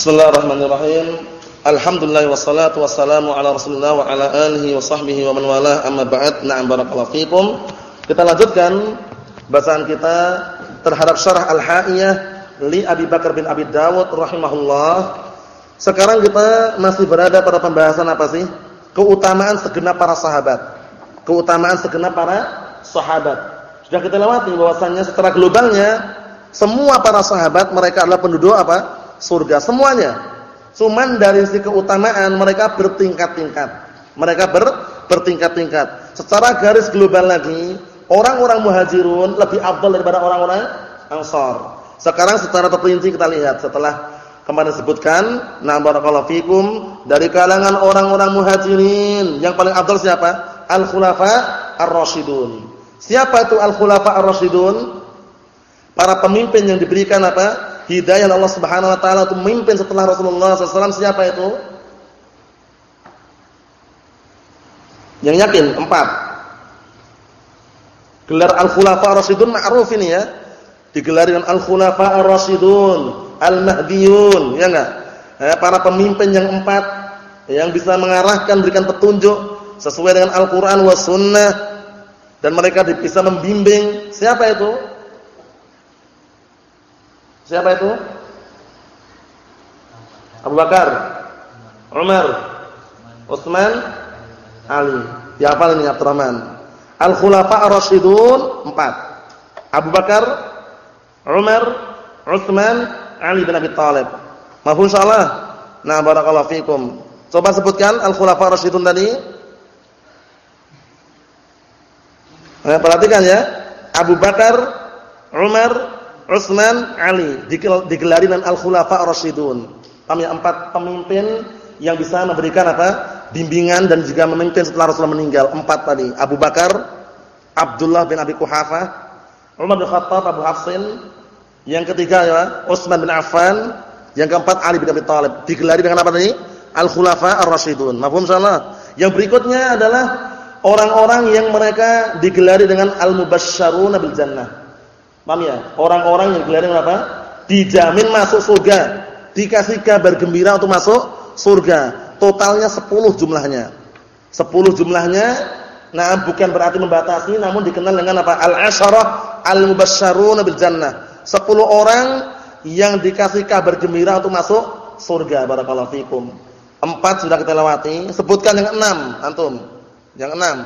Bismillahirrahmanirrahim. Alhamdulillah wassalatu wassalamu ala Rasulillah wa ala alihi wa sahbihi wa man walah amma ba'd. Na'am barakallahu fikum. Kita lanjutkan bacaan kita terhadap syarah Al-Ha'iyah li Abi Bakar bin Abi Dawud rahimahullah. Sekarang kita masih berada pada pembahasan apa sih? Keutamaan segenap para sahabat. Keutamaan segenap para sahabat. Sudah kita lewati bahwasannya secara globalnya semua para sahabat mereka adalah penduduk apa? Surga semuanya. Cuman dari sisi keutamaan mereka bertingkat-tingkat. Mereka ber, bertingkat-tingkat. Secara garis global lagi, orang-orang muhajirun lebih abdal daripada orang-orang ansar. Sekarang secara terperinci kita lihat setelah kemarin sebutkan, na fikum dari kalangan orang-orang muhajirin yang paling abdal siapa? Al-khulafa ar-rasyidun. Siapa itu al-khulafa ar-rasyidun? Para pemimpin yang diberikan apa? Hidayah Allah Subhanahu wa taala untuk memimpin setelah Rasulullah SAW siapa itu? Yang yakin empat. Gelar Al-Khulafa Ar-Rasyidun ma'ruf ini ya. Digelar dengan Al-Khulafa Ar-Rasyidun, Al-Mahdiyun, ya enggak? Eh, para pemimpin yang empat yang bisa mengarahkan, berikan petunjuk sesuai dengan Al-Qur'an was sunnah dan mereka bisa membimbing. Siapa itu? Siapa itu? Abu Bakar, Umar, Utsman, Ali. Dihafal ini Abdurrahman. Al-Khulafa Ar-Rasyidun 4. Abu Bakar, Umar, Utsman, Ali bin Abi Thalib. Mafhum insyaallah? Nah, barakallahu fikum. Coba sebutkan Al-Khulafa Ar-Rasyidun tadi. Nah, perhatikan ya. Abu Bakar, Umar, Utsman, Ali digelari dengan al-khulafa ar-rasyidun. Kami? Empat pemimpin yang bisa memberikan apa? bimbingan dan juga memimpin setelah Rasulullah meninggal. Empat tadi. Abu Bakar, Abdullah bin Abi Quhafah, Umar bin Khattab, Abu Hafsin. Yang ketiga ya, Utsman bin Affan. Yang keempat Ali bin Abi Thalib. Digelari dengan apa tadi? Al-khulafa ar-rasyidun. Mafhum insyaallah? Yang berikutnya adalah orang-orang yang mereka digelari dengan al-mubasysyaruna bil jannah. Paham ya? Orang-orang yang gelarnya apa? Dijamin masuk surga. Dikasih kabar gembira untuk masuk surga. Totalnya 10 jumlahnya. 10 jumlahnya. Nah, bukan berarti membatasi namun dikenal dengan apa? Al-asyarah al-mubasysyaruna bil jannah. 10 orang yang dikasih kabar gembira untuk masuk surga. Barakallahu fikum. Empat sudah kita lewati. Sebutkan yang enam, antum. Yang enam.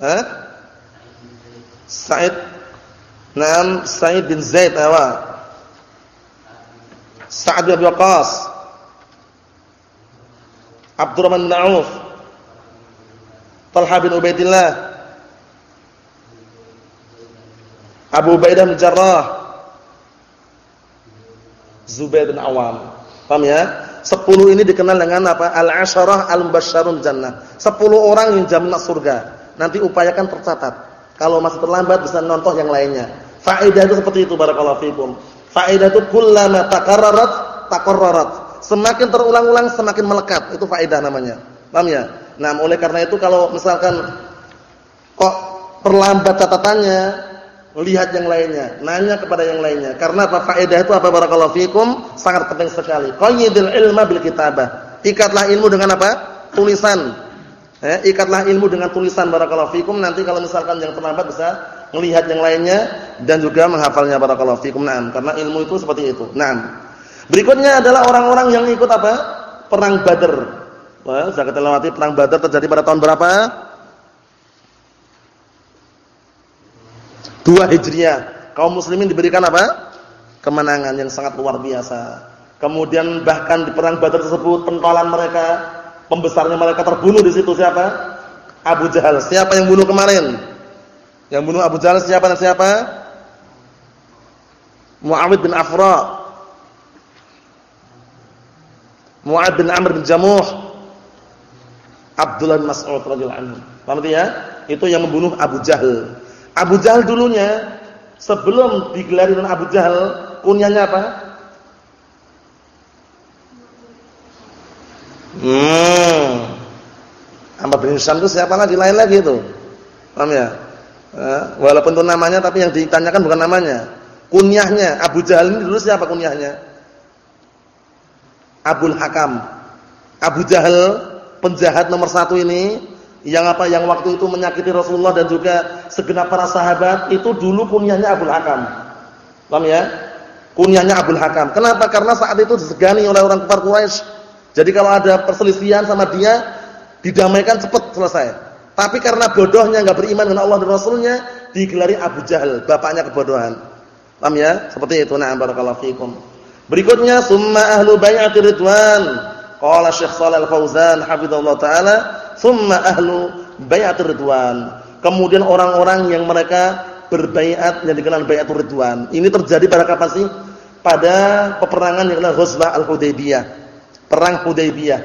Eh? Sa'id. Naam Sa'id bin Zaid awa. Sa'ad bin Waqqas. Abdurrahman bin Auf. Talha bin Ubaidillah. Abu Ubaidah bin Jarrah. Zubair bin Awam. Paham ya? Sepuluh ini dikenal dengan apa? Al-asyarah al-mubasysyarun jannah. Sepuluh orang yang jamin surga. Nanti upayakan tercatat kalau masih terlambat bisa nonton yang lainnya. Faedah itu seperti itu barakallahu fikum. Faedah itu kullama takarrarat takarrarat. Semakin terulang-ulang semakin melekat. Itu faedah namanya. Paham ya? Nah, oleh karena itu kalau misalkan kok perlambat catatannya, lihat yang lainnya, nanya kepada yang lainnya. Karena apa faedah itu apa barakallahu fikum? Sangat penting sekali. Qayyidil ilma bil kitabah. Ikatlah ilmu dengan apa? Tulisan. Eh, ikatlah ilmu dengan tulisan barakallahu fikum nanti kalau misalkan yang terlambat bisa melihat yang lainnya dan juga menghafalnya barakallahu fikum. Naam, karena ilmu itu seperti itu. Naam. Berikutnya adalah orang-orang yang ikut apa? Perang Badar. Wah, sudah kita perang Badar terjadi pada tahun berapa? Dua Hijriah. Kaum muslimin diberikan apa? Kemenangan yang sangat luar biasa. Kemudian bahkan di perang Badar tersebut pentolan mereka Pembesarnya mereka terbunuh di situ siapa? Abu Jahal. Siapa yang bunuh kemarin? Yang bunuh Abu Jahal siapa dan siapa? Muawid bin Afra. Mu'ad bin Amr bin Jamuh. Abdullah bin Mas'ud radhiyallahu anhu. Paham ya? Itu yang membunuh Abu Jahal. Abu Jahal dulunya sebelum digelar dengan Abu Jahal, kunyanya apa? Hmm. Amr bin Hisham itu siapa lagi? Lain lagi itu. Paham ya? Eh, walaupun itu namanya tapi yang ditanyakan bukan namanya. Kunyahnya Abu Jahal ini dulu siapa kunyahnya? Abul Hakam. Abu Jahal, penjahat nomor satu ini, yang apa yang waktu itu menyakiti Rasulullah dan juga segenap para sahabat, itu dulu kunyahnya Abul Hakam. Paham ya? Kunyahnya Abul Hakam. Kenapa? Karena saat itu disegani oleh orang kafir Quraisy. Jadi kalau ada perselisihan sama dia, didamaikan cepat selesai. Tapi karena bodohnya enggak beriman dengan Allah dan Rasulnya, digelari Abu Jahal, bapaknya kebodohan. Paham ya? Seperti itu. Na'am barakallahu fikum. Berikutnya summa ahlu bai'ati ridwan. Qala Syekh Shalal Fauzan hafizallahu taala, summa ahlu bai'ati ridwan. Kemudian orang-orang yang mereka berbaiat yang dikenal bai'atur ridwan. Ini terjadi pada kapan sih? Pada peperangan yang dikenal Ghazwah Al-Hudaybiyah. Perang Hudaybiyah.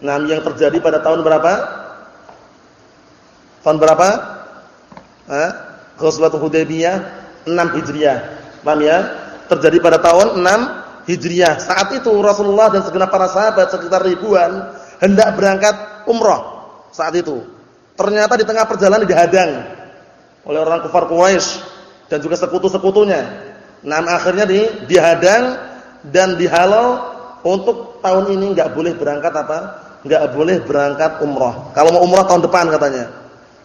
Nah, yang terjadi pada tahun berapa? Tahun berapa? Hah? Ghazwah Hudaybiyah 6 Hijriah. Paham ya? Terjadi pada tahun 6 Hijriah. Saat itu Rasulullah dan segenap para sahabat sekitar ribuan hendak berangkat umrah saat itu. Ternyata di tengah perjalanan dihadang oleh orang kafir Quraisy dan juga sekutu-sekutunya. Nah, akhirnya di, dihadang dan dihalau untuk tahun ini enggak boleh berangkat apa? Enggak boleh berangkat umrah. Kalau mau umrah tahun depan katanya.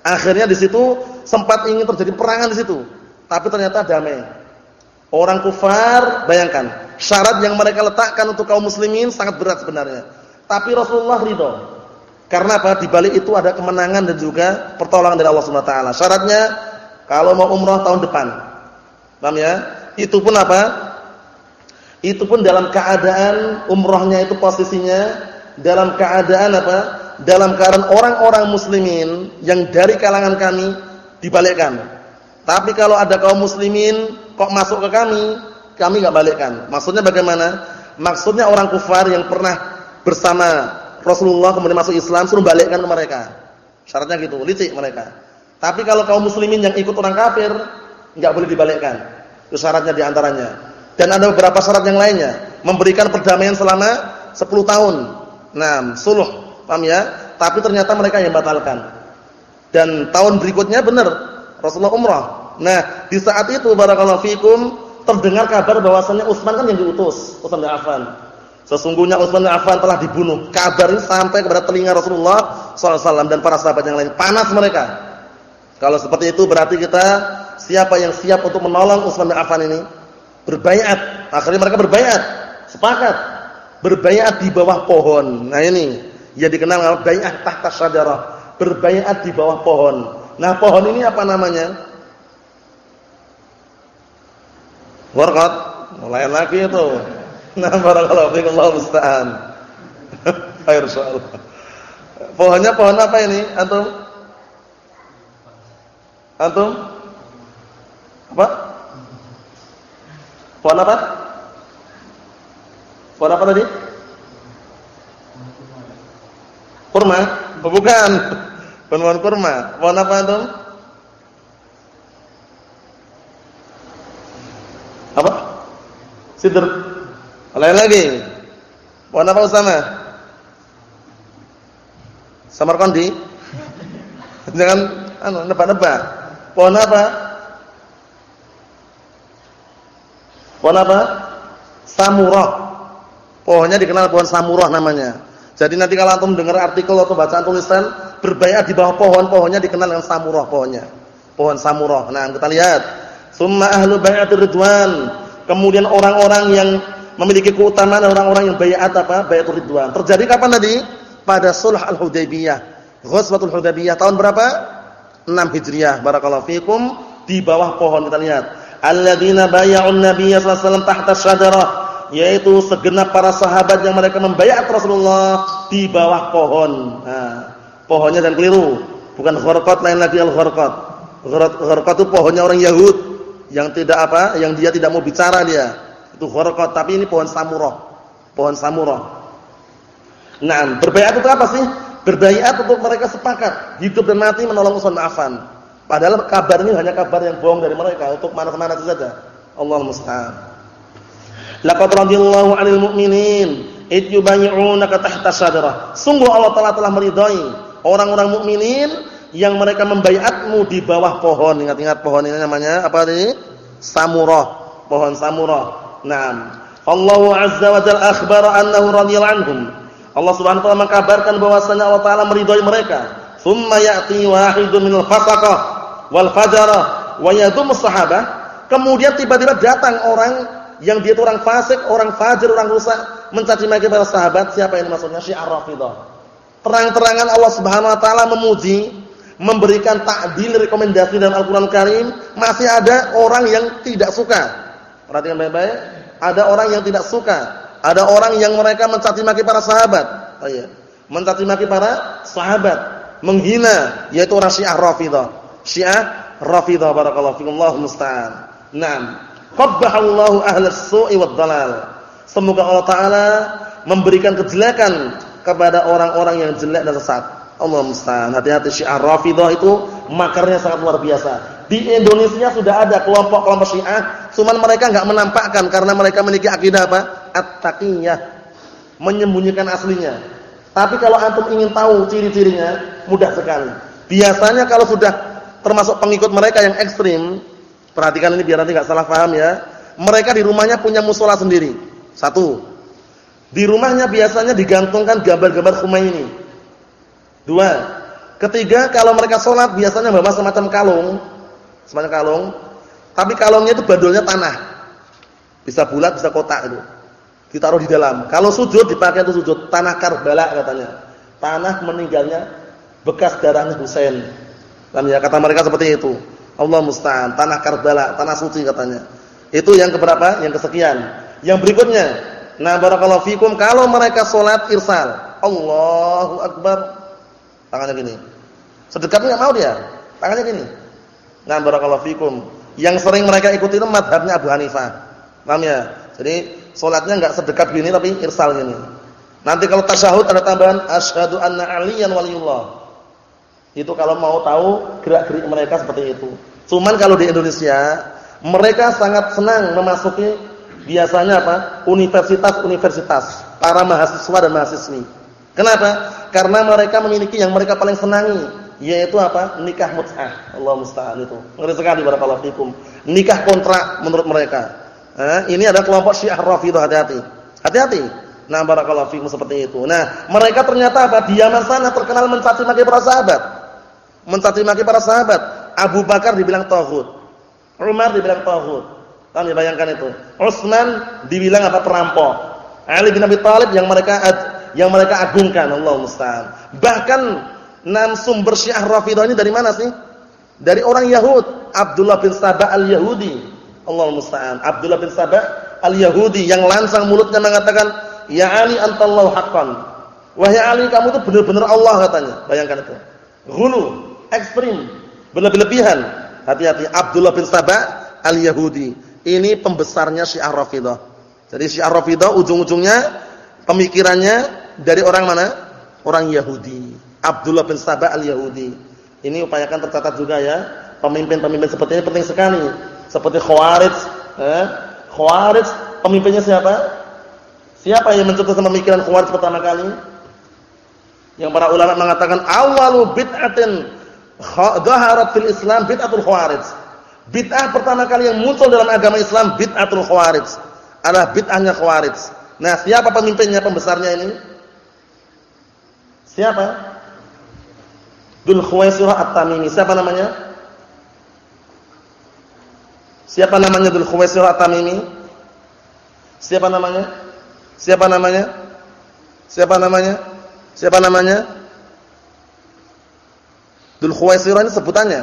Akhirnya di situ sempat ingin terjadi perangan di situ, tapi ternyata damai. Orang kufar, bayangkan, syarat yang mereka letakkan untuk kaum muslimin sangat berat sebenarnya. Tapi Rasulullah ridho. Karena apa? Di balik itu ada kemenangan dan juga pertolongan dari Allah Subhanahu wa taala. Syaratnya kalau mau umrah tahun depan. Paham ya? Itu pun apa? Itu pun dalam keadaan umrahnya itu posisinya dalam keadaan apa? Dalam keadaan orang-orang muslimin yang dari kalangan kami dibalikkan. Tapi kalau ada kaum muslimin kok masuk ke kami, kami enggak balikkan. Maksudnya bagaimana? Maksudnya orang kufar yang pernah bersama Rasulullah kemudian masuk Islam suruh balikkan ke mereka. Syaratnya gitu, licik mereka. Tapi kalau kaum muslimin yang ikut orang kafir enggak boleh dibalikkan. Itu syaratnya di antaranya. Dan ada beberapa syarat yang lainnya, memberikan perdamaian selama 10 tahun. Nah, suluh, paham ya? Tapi ternyata mereka yang batalkan. Dan tahun berikutnya benar Rasulullah umrah. Nah, di saat itu barakallahu fikum terdengar kabar bahwasannya Utsman kan yang diutus, Utsman bin Affan. Sesungguhnya Utsman bin Affan telah dibunuh. Kabar ini sampai kepada telinga Rasulullah SAW dan para sahabat yang lain. Panas mereka. Kalau seperti itu berarti kita siapa yang siap untuk menolong Utsman bin Affan ini? Berbaiat. Akhirnya mereka berbaiat. Sepakat. Berbaiat di bawah pohon. Nah ini yang dikenal baiat tahta syajarah. Berbaiat di bawah pohon. Nah, pohon ini apa namanya? Warqat, mulai lagi itu. Nah, barakallahu fiikum Allah musta'an. Khair insyaallah. Pohonnya pohon apa ini? Antum? Antum? Apa? Pohon apa? Pohon apa tadi? Kurma? Oh, bukan. Pohon kurma. Pohon apa antum? Apa? Sidr. Lain lagi. Pohon apa Usama? Samarkandi? Jangan anu nebak-nebak. Pohon apa? Pohon apa? Samurah. Pohonnya dikenal pohon samurah namanya. Jadi nanti kalau antum dengar artikel atau bacaan tulisan berbaiat di bawah pohon, pohonnya dikenal dengan samurah pohonnya. Pohon samurah. Nah, kita lihat Summa ahlu bai'atir ridwan. Kemudian orang-orang yang memiliki keutamaan orang-orang yang bai'at apa? Bai'atur ridwan. Terjadi kapan tadi? Pada Sulh Al-Hudaybiyah. Ghazwatul Hudaybiyah tahun berapa? 6 Hijriah. Barakallahu fikum. Di bawah pohon kita lihat. Alladzina bai'un nabiyya sallallahu alaihi wasallam tahta syajarah yaitu segenap para sahabat yang mereka membaiat Rasulullah di bawah pohon. Nah, pohonnya dan keliru, bukan gharqat lain lagi al-gharqat. Gharqat itu pohonnya orang Yahud yang tidak apa, yang dia tidak mau bicara dia. Itu gharqat, tapi ini pohon samurah. Pohon samurah. Nah, berbaiat itu apa sih? Berbaiat untuk mereka sepakat hidup dan mati menolong Utsman Affan. Padahal kabar ini hanya kabar yang bohong dari mereka untuk mana-mana saja. Allah musta'an. Laqad radhiyallahu 'anil mu'minin id yubayyi'unaka tahta syajarah. Sungguh Allah Taala telah meridai orang-orang mukminin yang mereka membaiatmu di bawah pohon. Ingat-ingat pohon ini namanya apa tadi? Samurah, pohon samurah. Naam. Allah Azza wa Jalla akhbara annahu radhiyallahu anhum. Allah Subhanahu wa taala mengkabarkan bahwasanya Allah taala meridhai mereka. Tsumma ya'ti wahidun minal fasaqah wal fajara wa yadhum sahabah. Kemudian tiba-tiba datang orang yang dia itu orang fasik, orang fajir, orang rusak, mencaci maki para sahabat. Siapa ini maksudnya? Syiah Rafidhah. Terang-terangan Allah Subhanahu wa taala memuji, memberikan takdil rekomendasi dalam Al-Qur'an Karim, masih ada orang yang tidak suka. Perhatikan baik-baik. Ada orang yang tidak suka, ada orang yang mereka mencaci maki para sahabat. Oh iya. Mencaci maki para sahabat, menghina yaitu orang Syiah Rafidhah. Syiah Rafidhah barakallahu fikum Allahu musta'an. Naam. Qabbahallahu ahlas su'i wad dalal. Semoga Allah taala memberikan kejelekan kepada orang-orang yang jelek dan sesat. Allah musta'an. Hati-hati Syiah Rafidhah itu makarnya sangat luar biasa. Di Indonesia sudah ada kelompok-kelompok Syiah, cuman mereka enggak menampakkan karena mereka memiliki akidah apa? At-taqiyah. Menyembunyikan aslinya. Tapi kalau antum ingin tahu ciri-cirinya, mudah sekali. Biasanya kalau sudah termasuk pengikut mereka yang ekstrim, Perhatikan ini biar nanti nggak salah paham ya. Mereka di rumahnya punya musola sendiri. Satu. Di rumahnya biasanya digantungkan gambar-gambar ini. Dua. Ketiga, kalau mereka sholat biasanya bawa semacam kalung, semacam kalung. Tapi kalungnya itu bandulnya tanah. Bisa bulat, bisa kotak itu. Ditaruh di dalam. Kalau sujud dipakai itu sujud tanah Karbala katanya. Tanah meninggalnya bekas darahnya Husain. Dan ya kata mereka seperti itu. Allah musta'an, tanah Karbala, tanah suci katanya. Itu yang keberapa? Yang kesekian. Yang berikutnya, nah barakallahu fikum kalau mereka salat irsal, Allahu akbar. Tangannya gini. Sedekatnya enggak mau dia. Tangannya gini. Nah barakallahu fikum. Yang sering mereka ikuti itu madhabnya Abu Hanifah. Paham ya? Jadi salatnya enggak sedekat gini tapi irsal gini. Nanti kalau tasyahud ada tambahan asyhadu anna aliyan waliyullah. Itu kalau mau tahu gerak-gerik mereka seperti itu. Cuman kalau di Indonesia, mereka sangat senang memasuki biasanya apa? Universitas-universitas, para mahasiswa dan mahasiswi. Kenapa? Karena mereka memiliki yang mereka paling senangi, yaitu apa? Nikah mut'ah. Allah musta'an itu. Ngeri sekali barakallahu fikum. Nikah kontrak menurut mereka. Eh, ini adalah kelompok Syiah Rafidhah hati-hati. Hati-hati. Nah, barakallahu fikum seperti itu. Nah, mereka ternyata apa? Diaman sana terkenal mencaci maki para sahabat. Mencaci maki para sahabat Abu Bakar dibilang tauhid. Umar dibilang tauhid. Kalian bayangkan itu. Utsman dibilang apa perampok. Ali bin Abi Thalib yang mereka yang mereka agungkan Allah musta'an. Bahkan enam sumber Syiah Rafidhah ini dari mana sih? Dari orang Yahud, Abdullah bin Sabah al-Yahudi. Allah musta'an. Abdullah bin Sabah al-Yahudi yang lansang mulutnya mengatakan, "Ya Ali antallahu haqqan." Wahai Ali, kamu itu benar-benar Allah katanya. Bayangkan itu. Ghulu, ekstrim, Berlebih-lebihan. Hati-hati. Abdullah bin Sabah al-Yahudi. Ini pembesarnya Syiah Rafidhah. Jadi Syiah Rafidhah ujung-ujungnya pemikirannya dari orang mana? Orang Yahudi. Abdullah bin Sabah al-Yahudi. Ini upayakan tercatat juga ya. Pemimpin-pemimpin seperti ini penting sekali. Seperti Khawarij. Eh? Khawarij pemimpinnya siapa? Siapa yang mencetuskan pemikiran Khawarij pertama kali? Yang para ulama mengatakan awalu bid'atin Dhaharat fil Islam bid'atul khawarij. Bid'ah pertama kali yang muncul dalam agama Islam bid'atul khawarij. Adalah bid'ahnya khawarij. Nah, siapa pemimpinnya, pembesarnya ini? Siapa? Dul Khuwaisirah At-Tamimi. Siapa namanya? Siapa namanya Dul Khuwaisirah At-Tamimi? Siapa namanya? Siapa namanya? Siapa namanya? Siapa namanya? Dul Khuwaisirah ini sebutannya.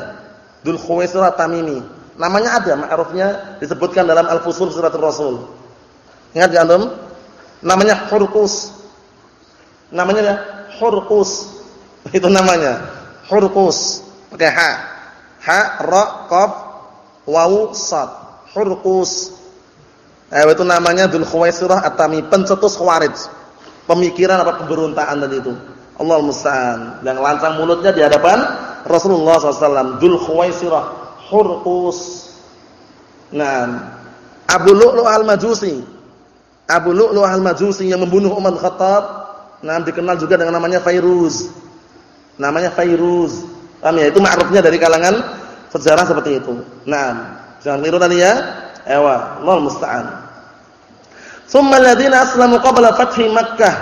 Dul Khuwaisirah Tamimi. Namanya ada, ma'rufnya disebutkan dalam Al-Fusul Suratul Rasul. Ingat ya antum? Namanya Hurqus. Namanya ya Hurqus. Itu namanya. Hurqus. Pakai ha. Ha, ra, qaf, wawu, sad. Hurqus. Eh, itu namanya Dul Khuwaisirah At-Tamimi, pencetus Khawarij. Pemikiran apa pemberontakan tadi itu. Allah musta'an. Yang lancang mulutnya di hadapan Rasulullah SAW. Dul Khuwaisirah. Hurqus. Nah. Abu Lu'lu' al-Majusi. Abu Lu'lu' al-Majusi yang membunuh Umar Khattab. Nah, dikenal juga dengan namanya Fairuz. Namanya Fairuz. Paham ya? Itu ma'rufnya dari kalangan sejarah seperti itu. Nah, jangan keliru tadi ya. Ewa, Allah musta'an. Tsumma alladziina aslamu qabla fathi Makkah.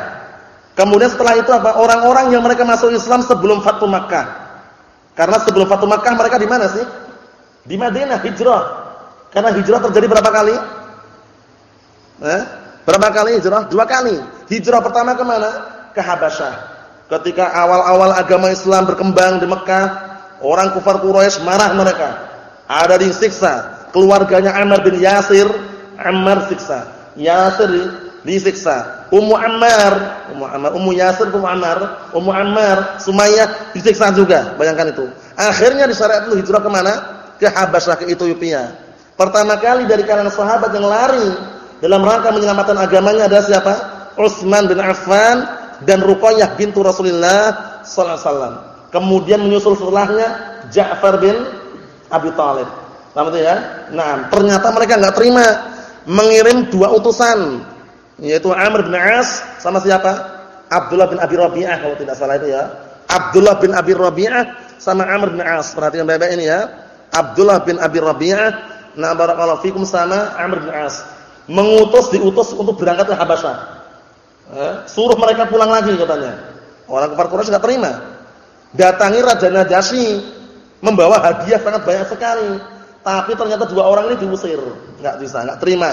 Kemudian setelah itu apa? Orang-orang yang mereka masuk Islam sebelum Fathu Makkah. Karena sebelum Fathu Makkah mereka di mana sih? Di Madinah hijrah. Karena hijrah terjadi berapa kali? Eh? Berapa kali hijrah? Dua kali. Hijrah pertama ke mana? Ke Habasyah. Ketika awal-awal agama Islam berkembang di Mekah, orang kufar Quraisy marah mereka. Ada disiksa. Keluarganya Ammar bin Yasir, Ammar siksa. Yasir disiksa. Ummu Ammar, Ummu Ammar, Ummu Yasir, Ummu Ammar, Ummu Ammar, Sumayyah disiksa juga. Bayangkan itu. Akhirnya disyariat itu hijrah ke mana? Ke Habasyah, ke Ethiopia. Pertama kali dari kalangan sahabat yang lari dalam rangka menyelamatkan agamanya adalah siapa? Utsman bin Affan dan Ruqayyah bintu Rasulullah sallallahu alaihi wasallam. Kemudian menyusul setelahnya Ja'far bin Abi Thalib. Paham itu ya? Nah, ternyata mereka enggak terima mengirim dua utusan yaitu Amr bin As sama siapa? Abdullah bin Abi Rabi'ah kalau tidak salah itu ya. Abdullah bin Abi Rabi'ah sama Amr bin As. Perhatikan baik-baik ini ya. Abdullah bin Abi Rabi'ah Nah barakallahu fikum sama Amr bin As. Mengutus diutus untuk berangkat ke Habasyah. Eh, suruh mereka pulang lagi katanya. Orang kafir Quraisy enggak terima. Datangi Raja Najasyi membawa hadiah sangat banyak sekali. Tapi ternyata dua orang ini diusir. Enggak bisa, enggak terima.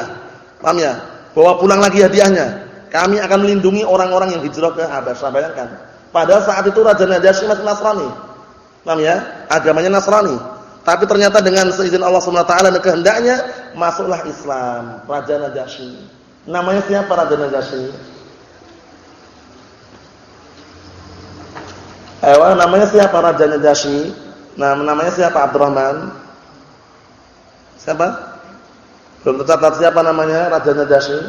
Paham ya? Bawa pulang lagi hadiahnya. Kami akan melindungi orang-orang yang hijrah ke Habasyah. Bayangkan. Padahal saat itu Raja Najasyi masih Nasrani. Paham ya? Agamanya Nasrani. Tapi ternyata dengan seizin Allah taala dan kehendaknya masuklah Islam, Raja Najasyi. Namanya siapa Raja Najasyi? Ayo, namanya siapa Raja Najasyi? Nah, namanya siapa Abdurrahman? Siapa? Belum tercatat siapa namanya Raja Najasyi?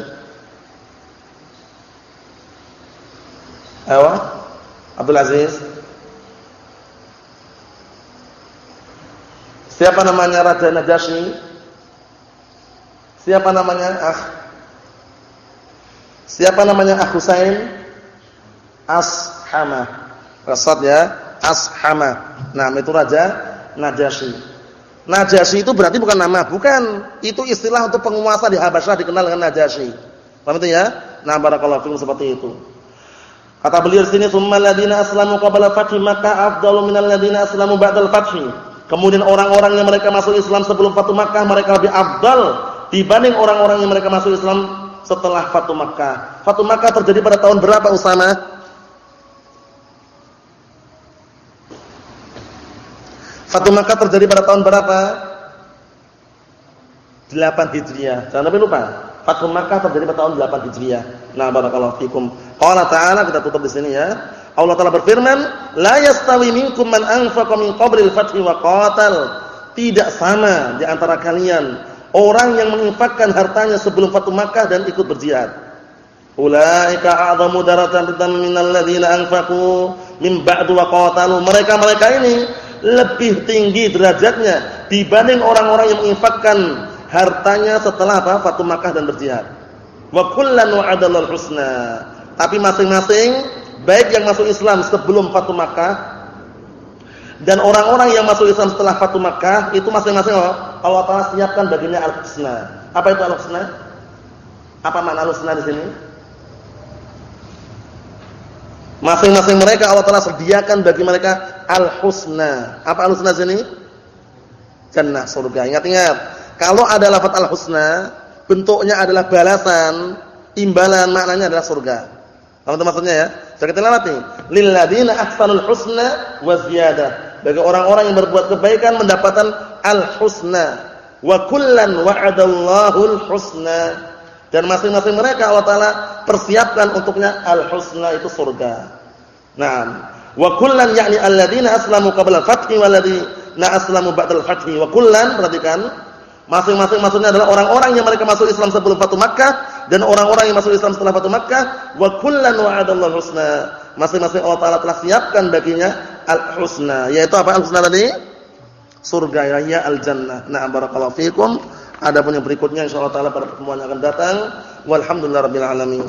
Ayo, Abdul Aziz. Siapa namanya Raja Najasyi? Siapa namanya Ah? Siapa namanya Ah Husain? Ashama. Rasad ya, Ashama. Nah, itu Raja Najasyi. Najasyi itu berarti bukan nama, bukan. Itu istilah untuk penguasa di Habasyah dikenal dengan Najasyi. Paham itu ya? Nah, barakallahu fikum seperti itu. Kata beliau sini, "Tsummal ladina aslamu qabla fathi Makkah afdalu minal ladina aslamu ba'dal fathi." Kemudian orang-orang yang mereka masuk Islam sebelum Fatu Makkah mereka lebih afdal dibanding orang-orang yang mereka masuk Islam setelah Fatu Makkah. Fatu Makkah terjadi pada tahun berapa Usama? Fatu Makkah terjadi pada tahun berapa? 8 Hijriah. Jangan sampai lupa. Fatu Makkah terjadi pada tahun 8 Hijriah. Nah, barakallahu fikum. Qala ta'ala kita tutup di sini ya. Allah Taala berfirman, "La yastawi minkum man anfaqa min qablil fathi wa qatal." Tidak sama di antara kalian orang yang menginfakkan hartanya sebelum Fatu Makkah dan ikut berjihad. Ulaika a'zamu darajatan minal ladzina anfaqu min ba'du wa qatalu. Mereka-mereka ini lebih tinggi derajatnya dibanding orang-orang yang menginfakkan hartanya setelah apa? Fatu Makkah dan berjihad. Wa kullan wa'adallahu husna. Tapi masing-masing baik yang masuk Islam sebelum Fatu Makkah dan orang-orang yang masuk Islam setelah Fatu Makkah itu masing-masing Allah Taala siapkan baginya al-husna. Apa itu al-husna? Apa makna al-husna di sini? Masing-masing mereka Allah Taala sediakan bagi mereka al-husna. Apa al-husna sini? Jannah surga. Ingat-ingat, kalau ada lafaz al-husna, bentuknya adalah balasan, imbalan, maknanya adalah surga. Itu maksudnya ya? Sudah kita lewati. Lil ladzina ahsanul husna wa. Bagi orang-orang yang berbuat kebaikan mendapatkan al-husna. Wa kullan wa'adallahu al-husna. Dan masing-masing mereka Allah taala persiapkan untuknya al-husna itu surga. Naam. Wa kullan yakni alladzina aslamu qabla al-fathi walladzina aslamu ba'da al-fathi. Wa kullan perhatikan Masing-masing maksudnya adalah orang-orang yang mereka masuk Islam sebelum Fatu Makkah dan orang-orang yang masuk Islam setelah Fatu Makkah. Wa kullan wa'adallahu husna. Masing-masing Allah Taala telah siapkan baginya al-husna. Yaitu apa al-husna tadi? Surga ya, ya al-jannah. Nah, barakallahu fikum. Adapun yang berikutnya insyaallah taala pada pertemuan yang akan datang. Walhamdulillahirabbil alamin.